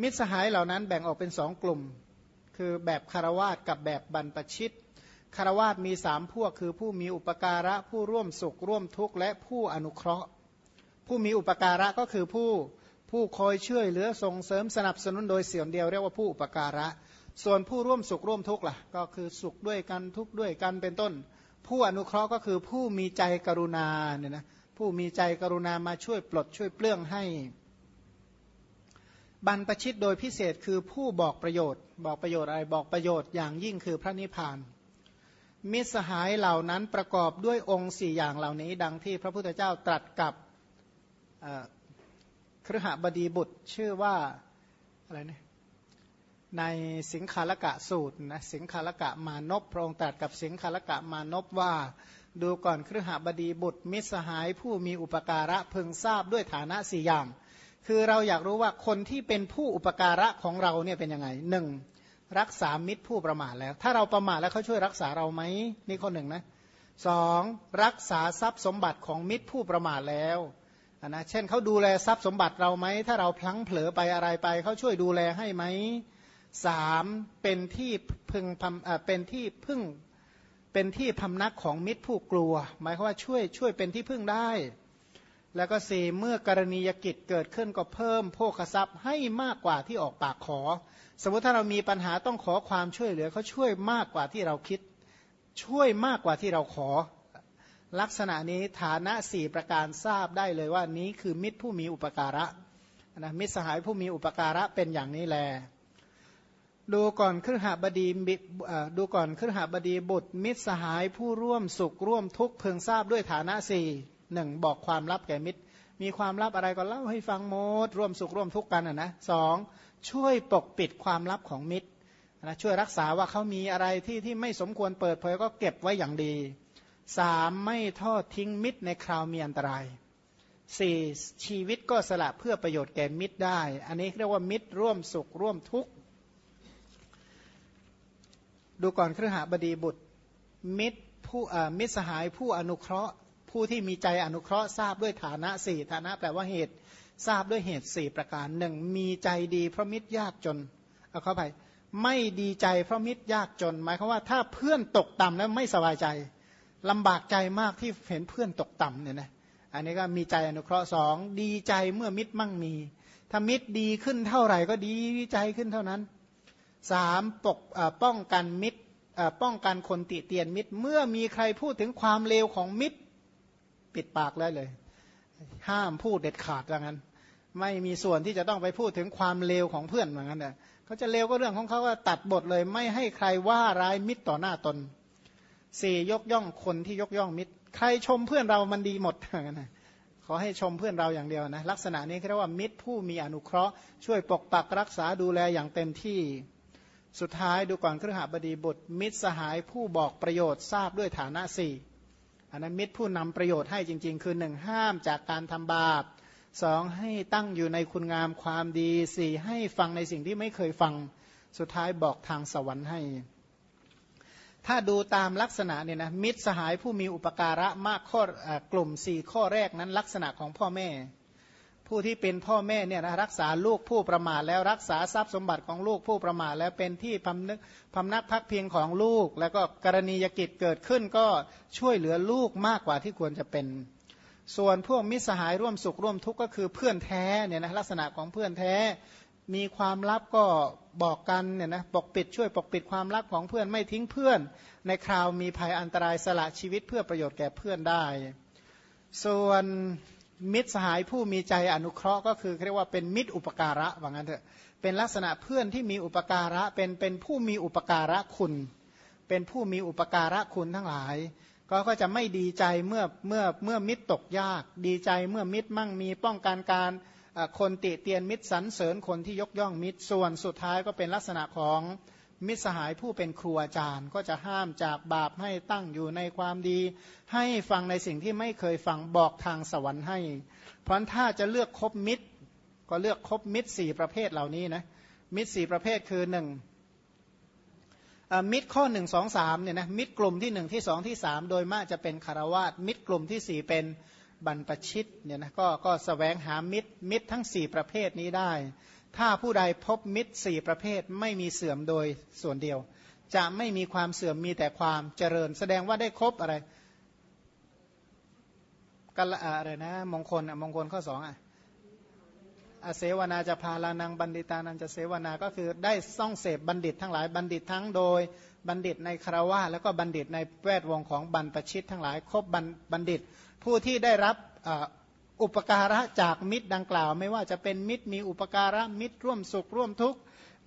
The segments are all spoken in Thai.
มิตรสหายเหล่านั้นแบ่งออกเป็นสองกลุ่ม คือแบบคารวาสกับแบบบรรพชิตคารวาสมีสามพวกคือผู้มีอุปการะผู้ร่วมสุขร่วมทุกข์และผู้อนุเคราะห์ ผู้มีอุปการะก็คือผู้ผู้คอยช่วยเหลือส่งเสริมสนับสนุนโดยเสียงเดียวเรียกว่าผู้อุปการะ ส่วนผู้ร่วมสุขร่วมทุกข์ล่ะ ก็คือสุขด้วยกันทุกข์ด้วยกันเป็นต้น ผู้อนุเคราะห์ก็คือผู้มีใจกรุณาเนี่ยนะผู้มีใจกรุณามาช่วยปลดช่วยเปลื้องให้ บรรพชิตโดยพิเศษคือผู้บอกประโยชน์ บอกประโยชน์อะไรบอกประโยชน์อย่างยิ่งคือพระนิพพาน มิสหายเหล่านั้นประกอบด้วยองค์สี่อย่างเหล่านี้ ดังที่พระพุทธเจ้าตรัสกับครหบดีบุตรชื่อว่าอะไรนะในสิงคาลกะสูตรนะสิงคาลกะมานพพระองค์ตรัสกับสิงคาลกะมานพว่า ดูก่อนครหบดีบุตร มิสหายผู้มีอุปการะพึงทราบด้วยฐานะสี่อย่าง คือเราอยากรู้ว่าคนที่เป็นผู้อุปการะของเราเนี่ยเป็นยังไงหนึ่งรักษามิตรผู้ประมาทแล้ว ถ้าเราประมาทแล้วเขาช่วยรักษาเราไหมนี่ข้อหนึ่งนะสองรักษาทรัพย์สมบัติของมิตรผู้ประมาทแล้วนะเช่นเขาดูแลทรัพย์สมบัติเราไหมถ้าเราพลั้งเผลอไปอะไรไปเขาช่วยดูแลให้ไหมสามเป็นที่พึ่งพำเป็นที่พึ่งเป็นที่พำนักของมิตรผู้กลัว หมายความว่าช่วยช่วยเป็นที่พึ่งได้ แล้วก็สี่เมื่อกรณียกิจเกิดขึ้นก็เพิ่มโภคทรัพย์ให้มากกว่าที่ออกปากขอ สมมติถ้าเรามีปัญหาต้องขอความช่วยเหลือเขาช่วยมากกว่าที่เราคิด ช่วยมากกว่าที่เราขอ ลักษณะนี้ฐานะสี่ประการทราบได้เลยว่านี้คือมิตรผู้มีอุปการะนะมิตรสหายผู้มีอุปการะเป็นอย่างนี้แล ดูก่อนครหบดีดูก่อนครหบดีบุตร มิตรสหายผู้ร่วมสุขร่วมทุกข์เพึงทราบด้วยฐานะสี่ หนึ่งบอกความลับแก่มิตร มีความลับอะไรก็เล่าให้ฟังหมด ร่วมสุขร่วมทุกข์กันอะนะสองช่วยปกปิดความลับของมิตรนะช่วยรักษาว่าเขามีอะไรที่ที่ไม่สมควรเปิดเผยก็เก็บไว้อย่างดีสามไม่ทอดทิ้งมิตรในคราวมีอันตรายสี่ชีวิตก็สละเพื่อประโยชน์แก่มิตรได้ อันนี้เรียกว่ามิตรร่วมสุขร่วมทุกข์ดูก่อนครือหาบดีบุตร มิตรผู้มิตรสหายผู้อนุเคราะห์ ผู้ที่มีใจอนุเคราะห์ทราบด้วยฐานะสี่ฐานะแปลว่าเหตุทราบด้วยเหตุสี่ประการหนึ่งมีใจดีเพราะมิตรยากจนเอาเข้าไปไม่ดีใจเพราะมิตรยากจน หมายความว่าถ้าเพื่อนตกต่ำแล้วไม่สบายใจลำบากใจมากที่เห็นเพื่อนตกต่ำเนี่ยนะอันนี้ก็มีใจอนุเคราะห์สองดีใจเมื่อมิตรมั่งมี ถ้ามิตรดีขึ้นเท่าไหร่ก็ดีใจขึ้นเท่านั้นสามปกป้องกันมิตรป้องกันคนติเตียนมิตร เมื่อมีใครพูดถึงความเลวของมิตร ปิดปากได้เลย ห้ามพูดเด็ดขาดอย่างนั้น ไม่มีส่วนที่จะต้องไปพูดถึงความเลวของเพื่อนอย่างนั้นเนี่ยเขาจะเลวก็เรื่องของเขาว่าตัดบทเลย ไม่ให้ใครว่าร้ายมิตรต่อหน้าตนสี่ยกย่องคนที่ยกย่องมิตร ใครชมเพื่อนเรามันดีหมดนั้นขอให้ชมเพื่อนเราอย่างเดียวนะ ลักษณะนี้เรียกว่ามิตรผู้มีอนุเคราะห์ช่วยปกปักรักษาดูแลอย่างเต็มที่สุดท้ายดูก่อนเครือหบดีบุตรมิตรสหายผู้บอกประโยชน์ทราบด้วยฐานะสี่ อันนั้นมิตรผู้นำประโยชน์ให้จริง ๆ คือหนึ่งห้ามจากการทำบาปสองให้ตั้งอยู่ในคุณงามความดีสี่ให้ฟังในสิ่งที่ไม่เคยฟังสุดท้ายบอกทางสวรรค์ให้ ถ้าดูตามลักษณะเนี่ยนะมิตรสหายผู้มีอุปการะมากข้อกลุ่มสี่ข้อแรกนั้นลักษณะของพ่อแม่ ผู้ที่เป็นพ่อแม่เนี่ยนะรักษาลูกผู้ประมาทแล้วรักษาทรัพย์สมบัติของลูกผู้ประมาทแล้วเป็นที่พำนึกพำนักพักเพียงของลูก แล้วก็กรณียกิจเกิดขึ้นก็ช่วยเหลือลูกมากกว่าที่ควรจะเป็น ส่วนพวกมิตรสหายร่วมสุขร่วมทุกข์ก็คือเพื่อนแท้เนี่ยนะลักษณะของเพื่อนแท้มีความลับก็บอกกันเนี่ยนะปกปิดช่วยปกปิดความลับของเพื่อนไม่ทิ้งเพื่อน ในคราวมีภัยอันตรายสละชีวิตเพื่อประโยชน์แก่เพื่อนได้ ส่วน มิตรสหายผู้มีใจอนุเคราะห์ก็คือเรียกว่าเป็นมิตรอุปการะว่างั้นเถอะเป็นลักษณะเพื่อนที่มีอุปการะเป็นเป็นผู้มีอุปการะคุณ เป็นผู้มีอุปการะคุณทั้งหลาย ก็ก็จะไม่ดีใจเมื่อเมื่อเมื่อมิตรตกยาก ดีใจเมื่อมิตรมั่งมีป้องกันการคนติเตียนมิตรสรรเสริญคนที่ยกย่องมิตรส่วนสุดท้ายก็เป็นลักษณะของ มิสหายผู้เป็นครูอาจารย์ ก็จะห้ามจากบาปให้ตั้งอยู่ในความดี ให้ฟังในสิ่งที่ไม่เคยฟังบอกทางสวรรค์ให้ เพราะถ้าจะเลือกคบมิตร ก็เลือกคบมิตรสี่ประเภทเหล่านี้นะมิตรสี่ประเภทคือหนึ่งมิตรข้อหนึ่งสองสามเนี่ยนะมิตรกลุ่มที่หนึ่งที่สองที่สามโดยมากจะเป็นคารวาสมิตรกลุ่มที่สี่เป็นบรรพชิตเนี่ยนะก็ก็สแสวงหามิตรมิตรทั้งสี่ประเภทนี้ได้ ถ้าผู้ใดพบมิตรสี่ประเภทไม่มีเสื่อมโดยส่วนเดียว จะไม่มีความเสื่อมมีแต่ความเจริญ แสดงว่าได้ครบอะไรกัลอะไรนะ มงคลอะมงคลข้อสองอะอเสวนาจะพาลานังบัณฑิตานันจะเสวนาก็คือได้ส่องเสพบัณฑิตทั้งหลายบัณฑิตทั้งโดยบัณฑิตในคารวะแล้วก็บัณฑิตในแวดวงของบรรพชิตทั้งหลายครบบัณฑิต ผู้ที่ได้รับ อุปการะจากมิตรดังกล่าว ไม่ว่าจะเป็นมิตรมีอุปการะมิตรร่วมสุขร่วมทุกข์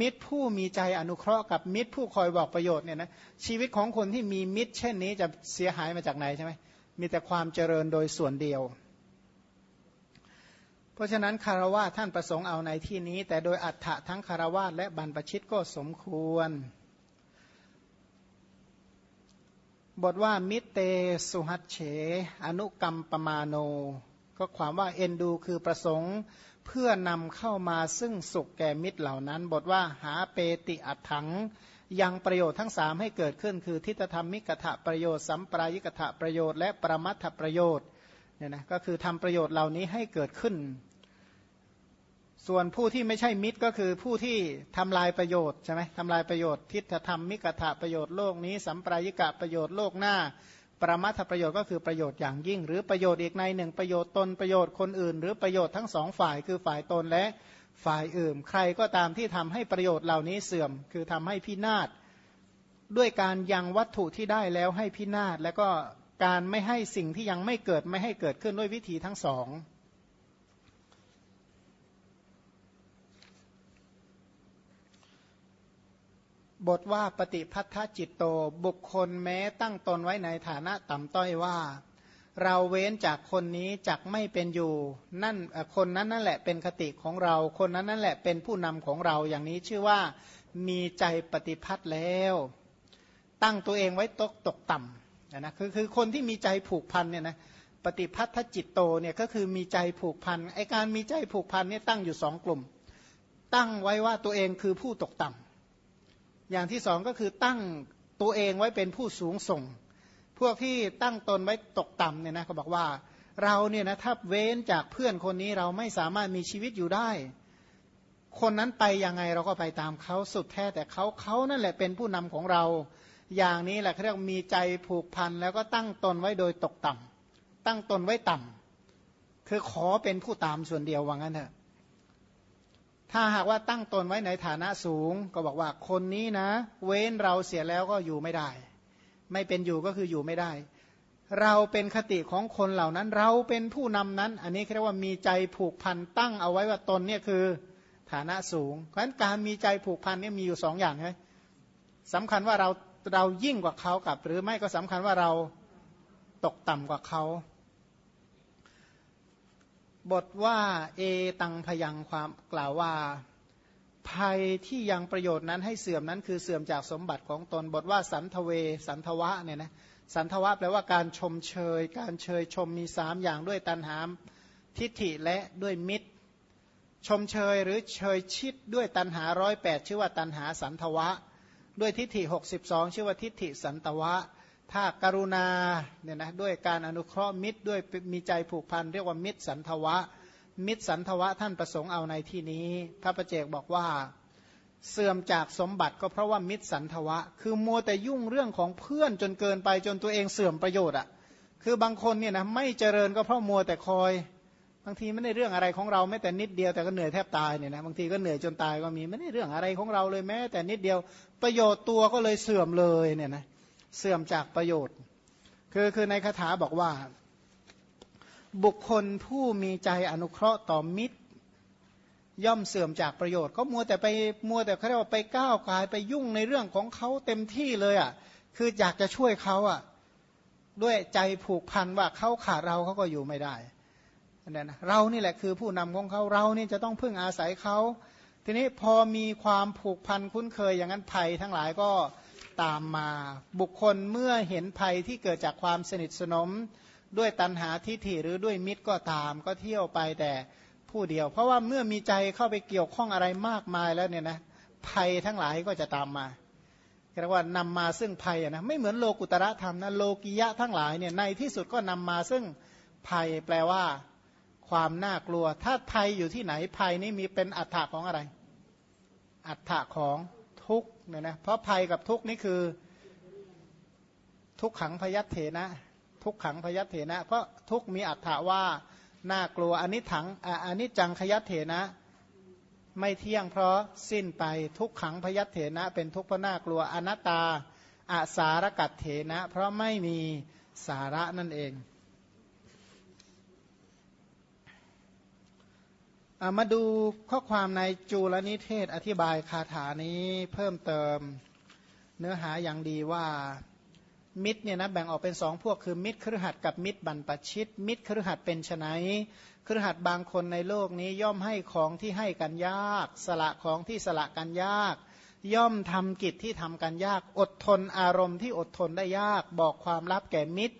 มิตรผู้มีใจอนุเคราะห์กับมิตรผู้คอยบอกประโยชน์เนี่ยนะชีวิตของคนที่มีมิตร เช่นนี้จะเสียหายมาจากไหนใช่ไหมมีแต่ความเจริญโดยส่วนเดียว เพราะฉะนั้นคารวะท่านประสงค์เอาในที่นี้ แต่โดยอัฏฐะทั้งคารวะและบรรพชิตก็สมควร บทว่ามิเตสุหัตเฉ อนุกรรมปมาโน ก็ความว่าเอ็นดูคือประสงค์เพื่อนำเข้ามาซึ่งสุขแก่มิตรเหล่านั้น บทว่าหาเปติอัถัง ยังประโยชน์ทั้งสามให้เกิดขึ้น คือทิฏฐธรรมมิกถะประโยชน์สัมปรายิกถะประโยชน์และประมัตถประโยชน์เนี่ยนะก็คือทำประโยชน์เหล่านี้ให้เกิดขึ้น ส่วนผู้ที่ไม่ใช่มิตรก็คือผู้ที่ทำลายประโยชน์ใช่ไหมทำลายประโยชน์ทิฏฐธรรมมิกถะประโยชน์โลกนี้สัมปรายิกะประโยชน์โลกหน้า ประมาทประโยชน์ก็คือประโยชน์อย่างยิ่ง หรือประโยชน์อีกในหนึ่งประโยชน์ตนประโยชน์คนอื่น หรือประโยชน์ทั้งสองฝ่ายคือฝ่ายตนและฝ่ายอื่น ใครก็ตามที่ทำให้ประโยชน์เหล่านี้เสื่อม คือทำให้พินาศด้วยการยังวัตถุที่ได้แล้วให้พินาศแล้วก็การไม่ให้สิ่งที่ยังไม่เกิดไม่ให้เกิดขึ้นด้วยวิธีทั้งสอง บทว่าปฏิพัทธจิตโตบุคคลแม้ตั้งตนไว้ในฐานะต่ำต้อยว่า เราเว้นจากคนนี้จักไม่เป็นอยู่ นั่นคนนั้นนั่นแหละเป็นคติของเรา คนนั้นนั่นแหละเป็นผู้นำของเราอย่างนี้ชื่อว่ามีใจปฏิพัทธ์แล้ว ตั้งตัวเองไว้ตกตกต่ำนะคือคือคนที่มีใจผูกพันเนี่ยนะปฏิพัทธจิตโตเนี่ยก็คือมีใจผูกพันไอการมีใจผูกพันเนี่ยตั้งอยู่สองกลุ่ม ตั้งไว้ว่าตัวเองคือผู้ตกต่ำ อย่างที่สองก็คือตั้งตัวเองไว้เป็นผู้สูงส่ง พวกที่ตั้งตนไว้ตกต่ำเนี่ยนะเขาบอกว่าเราเนี่ยนะถ้าเว้นจากเพื่อนคนนี้เราไม่สามารถมีชีวิตอยู่ได้ คนนั้นไปยังไงเราก็ไปตามเขาสุดแท้แต่เขาเขานั่นแหละเป็นผู้นำของเรา อย่างนี้แหละเขาเรียกมีใจผูกพันแล้วก็ตั้งตนไว้โดยตกต่ำตั้งตนไว้ต่ำคือขอเป็นผู้ตามส่วนเดียวว่างั้นเถอะ ถ้าหากว่าตั้งตนไว้ในฐานะสูง ก็บอกว่าคนนี้นะ เว้นเราเสียแล้วก็อยู่ไม่ได้ ไม่เป็นอยู่ก็คืออยู่ไม่ได้ เราเป็นคติของคนเหล่านั้น เราเป็นผู้นำนั้น อันนี้เรียกว่ามีใจผูกพันตั้งเอาไว้ว่าตนเนี่ยคือฐานะสูง เพราะฉะนั้นการมีใจผูกพันเนี่ยมีอยู่สองอย่างใช่สำคัญว่าเราเรายิ่งกว่าเขากับ หรือไม่ก็สำคัญว่าเราตกต่ำกว่าเขา บทว่าเอตังพยังความกล่าวว่า ภัยที่ยังประโยชน์นั้นให้เสื่อมนั้นคือเสื่อมจากสมบัติของตนบทว่าสันทเว สันทวะเนี่ยนะสันทวะแปลว่าการชมเชย การเชยชมมีสามอย่างด้วยตันหามทิฏฐิและด้วยมิตร ชมเชยหรือเชยชิดด้วยตันหาร้อยแปดชื่อว่าตันหาสันทวะ ด้วยทิฏฐิ62ชื่อว่าทิฏฐิสันตวะ ถ้ากรุณาเนี่ยนะด้วยการอนุเคราะห์มิตรด้วยมีใจผูกพันเรียกว่ามิตรสันทวะ มิตรสันทวะท่านประสงค์เอาในที่นี้ พระประเจกบอกว่าเสื่อมจากสมบัติก็เพราะว่ามิตรสันทวะ คือมัวแต่ยุ่งเรื่องของเพื่อนจนเกินไปจนตัวเองเสื่อมประโยชน์อะคือบางคนเนี่ยนะไม่เจริญก็เพราะมัวแต่คอย บางทีไม่ได้เรื่องอะไรของเราแม้แต่นิดเดียวแต่ก็เหนื่อยแทบตายเนี่ยนะบางทีก็เหนื่อยจนตายก็มีไม่ได้เรื่องอะไรของเราเลยแม้แต่นิดเดียวประโยชน์ตัวก็เลยเสื่อมเลยเนี่ยนะเเสื่อมจากประโยชน์ คือคือในคาถาบอกว่า บุคคลผู้มีใจอนุเคราะห์ต่อมิตร ย่อมเสื่อมจากประโยชน์ ก็มัวแต่ไปมัวแต่เขาเรียกว่าไปก้าวกายไปยุ่งในเรื่องของเขาเต็มที่เลยอะคืออยากจะช่วยเขาอะด้วยใจผูกพันว่าเขาขาดเราเขาก็อยู่ไม่ได้นั่นนะเรานี่แหละคือผู้นำของเขาเรานี่จะต้องพึ่งอาศัยเขาทีนี้พอมีความผูกพันคุ้นเคยอย่างนั้นภัยทั้งหลายก็ ตามมา บุคคลเมื่อเห็นภัยที่เกิดจากความสนิทสนม ด้วยตันหาทิฏฐิหรือด้วยมิตรก็ตาม ก็เที่ยวไปแต่ผู้เดียว เพราะว่าเมื่อมีใจเข้าไปเกี่ยวข้องอะไรมากมายแล้วเนี่ยนะภัยทั้งหลายก็จะตามมาเรียกว่านำมาซึ่งภัยนะไม่เหมือนโลกุตระธรรมนะโลกิยะทั้งหลายเนี่ยในที่สุดก็นำมาซึ่งภัยแปลว่า ความน่ากลัว ถ้าภัยอยู่ที่ไหนภัยนี่มีเป็นอัฏฐะของอะไร อัฏฐะของทุก เนี่ยนะเพราะภัยกับทุกนี่คือทุกขังพยัตเถนะ ทุกขังพยัตเถนะ เพราะทุกมีอัฏฐะว่าน่ากลัวอันนี้ถังอันนี้จังขยัตเถนะ ไม่เที่ยงเพราะสิ้นไปทุกขังพยัตเถนะ เป็นทุกข์เพราะน่ากลัวอนัตตาอาสารกัตเถนะ เพราะไม่มีสาระนั่นเอง มาดูข้อความในจูลนิเทศอธิบายคาถานี้เพิ่มเติมเนื้อหาอย่างดีว่ามิตรเนี่ยนะแบ่งออกเป็นสองพวกคือมิตรครหัสกับมิตรบรรปชิต มิตรครหัสเป็นไนครหัสบางคนในโลกนี้ย่อมให้ของที่ให้กันยาก สละของที่สละกันยาก ย่อมทำกิจที่ทำกันยาก อดทนอารมณ์ที่อดทนได้ยาก บอกความลับแก่มิตร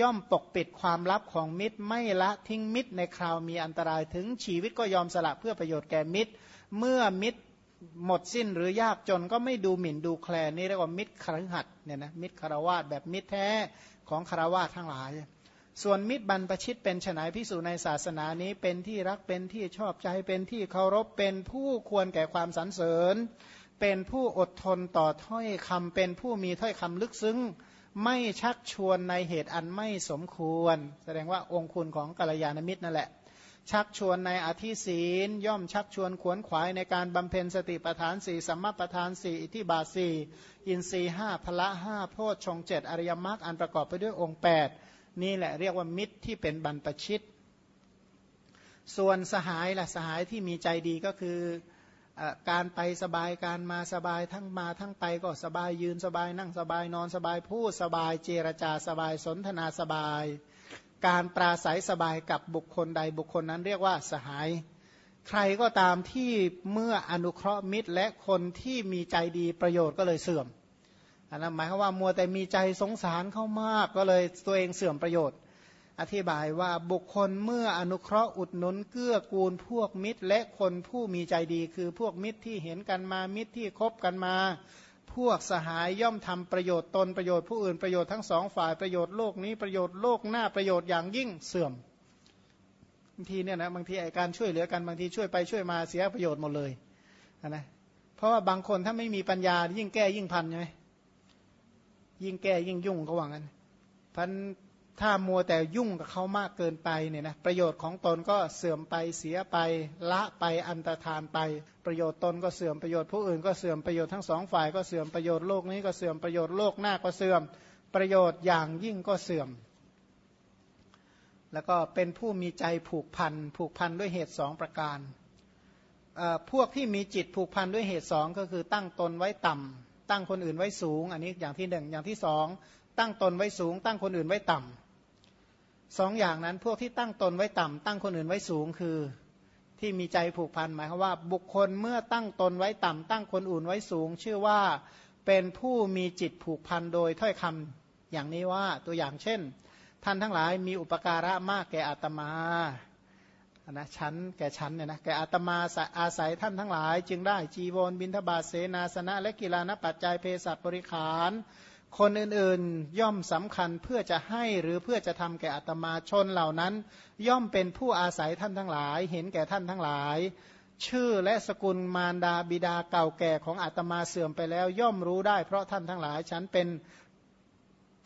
ย่อมปกปิดความลับของมิตร ไม่ละทิ้งมิตรในคราวมีอันตรายถึงชีวิตก็ยอมสละเพื่อประโยชน์แก่มิตร เมื่อมิตรหมดสิ้นหรือยากจนก็ไม่ดูหมิ่นดูแคลนนี่เรียกว่ามิตรครหัดเนี่ยนะมิตรคารวาสแบบมิตรแท้ของคารวาสทั้งหลาย ส่วนมิตรบรรพชิตเป็นฉนัยพิสูจในศาสนานี้เป็นที่รักเป็นที่ชอบใจเป็นที่เคารพเป็นผู้ควรแก่ความสรรเสริญ เป็นผู้อดทนต่อถ้อยคำเป็นผู้มีถ้อยคำลึกซึ้ง ไม่ชักชวนในเหตุอันไม่สมควร แสดงว่าองคุณของกัลยาณมิตรนั่นแหละ ชักชวนในอธิศีล ย่อมชักชวนขวนขวายในการบำเพ็ญสติปัฏฐานสี่สัมมาปัฏฐานสี่อิทิบาสีอินทรีห้าพละห้าโพชฌงเจ็ดอริยมรรคอันประกอบไปด้วยองค์8นี่แหละเรียกว่ามิตรที่เป็นบรรพชิต ส่วนสหายล่ะสหายที่มีใจดีก็คือ การไปสบายการมาสบายทั้งมาทั้งไปก็สบายยืนสบายนั่งสบายนอนสบายพูดสบายเจรจาสบายสนทนาสบาย การปราศัยสบายกับบุคคลใดบุคคลนั้นเรียกว่าสหาย ใครก็ตามที่เมื่ออนุเคราะห์มิตรและคนที่มีใจดีประโยชน์ก็เลยเสื่อมอันนั้นหมายความว่ามัวแต่มีใจสงสารเข้ามากก็เลยตัวเองเสื่อมประโยชน์ อธิบายว่าบุคคลเมื่ออนุเคราะห์อุดหนุนเกื้อกูลพวกมิตร และคนผู้มีใจดีคือพวกมิตรที่เห็นกันมามิตรที่คบกันมา พวกสหายย่อมทำประโยชน์ตนประโยชน์ผู้อื่นประโยชน์ทั้งสองฝ่ายประโยชน์โลกนี้ประโยชน์โลกหน้าประโยชน์อย่างยิ่งเสื่อมบางทีเนี่ยนะบางทีไอการช่วยเหลือกันบางทีช่วยไปช่วยมาเสียประโยชน์หมดเลยนะเพราะว่าบางคนถ้าไม่มีปัญญายิ่งแก้ยิ่งพันใช่ไหมยิ่งแก้ยิ่งยุ่งเขาว่างั้นพัน ถ้ามัวแต่ยุ่งกับเขามากเกินไปเนี่ยนะประโยชน์ของตนก็เสื่อมไปเสียไป ละไปอันตรธานไป ประโยชน์ตนก็เสื่อมประโยชน์ผู้อื่นก็เสื่อมประโยชน์ทั้งสองฝ่ายก็เสื่อมประโยชน์โลกนี้ก็เสื่อมประโยชน์โลกหน้าก็เสื่อม ประโยชน์อย่างยิ่งก็เสื่อม แล้วก็เป็นผู้มีใจผูกพันผูกพันด้วยเหตุสองประการพวกที่มีจิตผูกพันด้วยเหตุสองก็คือตั้งตนไว้ต่ำตั้งคนอื่นไว้สูง อันนี้อย่างที่หนึ่งอย่างที่สองตั้งตนไว้สูง ตั้งคนอื่นไว้ต่ำ สองอย่างนั้นพวกที่ตั้งตนไว้ต่ำตั้งคนอื่นไว้สูงคือที่มีใจผูกพันหมายความว่า บุคคลเมื่อตั้งตนไว้ต่ำตั้งคนอื่นไว้สูง ชื่อว่าเป็นผู้มีจิตผูกพันโดยถ้อยคำอย่างนี้ว่าตัวอย่างเช่น ท่านทั้งหลายมีอุปการะมากแก่อาตมานะชั้นแก่ชั้นเนี่ยนะแก่อาตมาอาศัยท่านทั้งหลาย จึงได้จีวรบินทบาทเสนาสนะ และกีฬานปัจจัยเภสัชบริขาร คนอื่นๆย่อมสำคัญเพื่อจะให้หรือเพื่อจะทำแก่อัตมาชนเหล่านั้น ย่อมเป็นผู้อาศัยท่านทั้งหลาย เห็นแก่ท่านทั้งหลาย ชื่อและสกุลมารดาบิดาเก่าแก่ของอาตมาเสื่อมไปแล้ว ย่อมรู้ได้เพราะท่านทั้งหลาย ฉันเป็น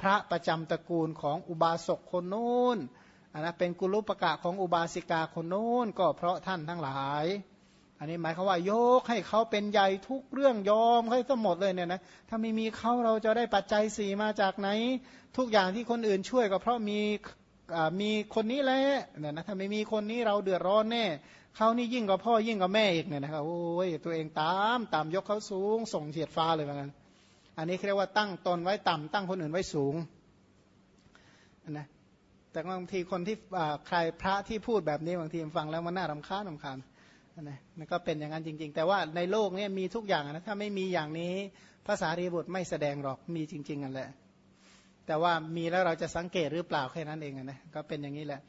พระประจำตระกูลของอุบาสกคนโน้นอันนะเป็นกุลุปกะของอุบาสิกาคนโน้นก็เพราะท่านทั้งหลาย อันนี้หมายความว่ายกให้เขาเป็นใหญ่ทุกเรื่องยอมให้ทั้งหมดเลยเนี่ยนะถ้าไม่มีเขาเราจะได้ปัจจัยสี่มาจากไหน ทุกอย่างที่คนอื่นช่วยก็เพราะมีมีคนนี้แหละเนี่ยนะถ้าไม่มีคนนี้เราเดือดร้อนแน่เขานี่ยิ่งกว่าพ่อยิ่งกว่าแม่อีกเนี่ยนะครับโอ้ยตัวเองตามตามยกเขาสูง ส่งเฉียดฟ้าเลยเหมือนกันอันนี้เรียกว่าตั้งตนไว้ต่ำตั้งคนอื่นไว้สูงนะแต่บางทีคนที่ใครพระที่พูดแบบนี้บางทีฟังแล้วมันน่ารำคาญรำคาญ นะมันก็เป็นอย่างนั้นจริง ๆ แต่ว่าในโลกนี้มีทุกอย่างนะถ้าไม่มีอย่างนี้ภาษารีบุตรไม่แสดงหรอกมีจริงๆกันแหละ แต่ว่ามีแล้วเราจะสังเกตหรือเปล่าแค่นั้นเองนะก็เป็นอย่างนี้แหละ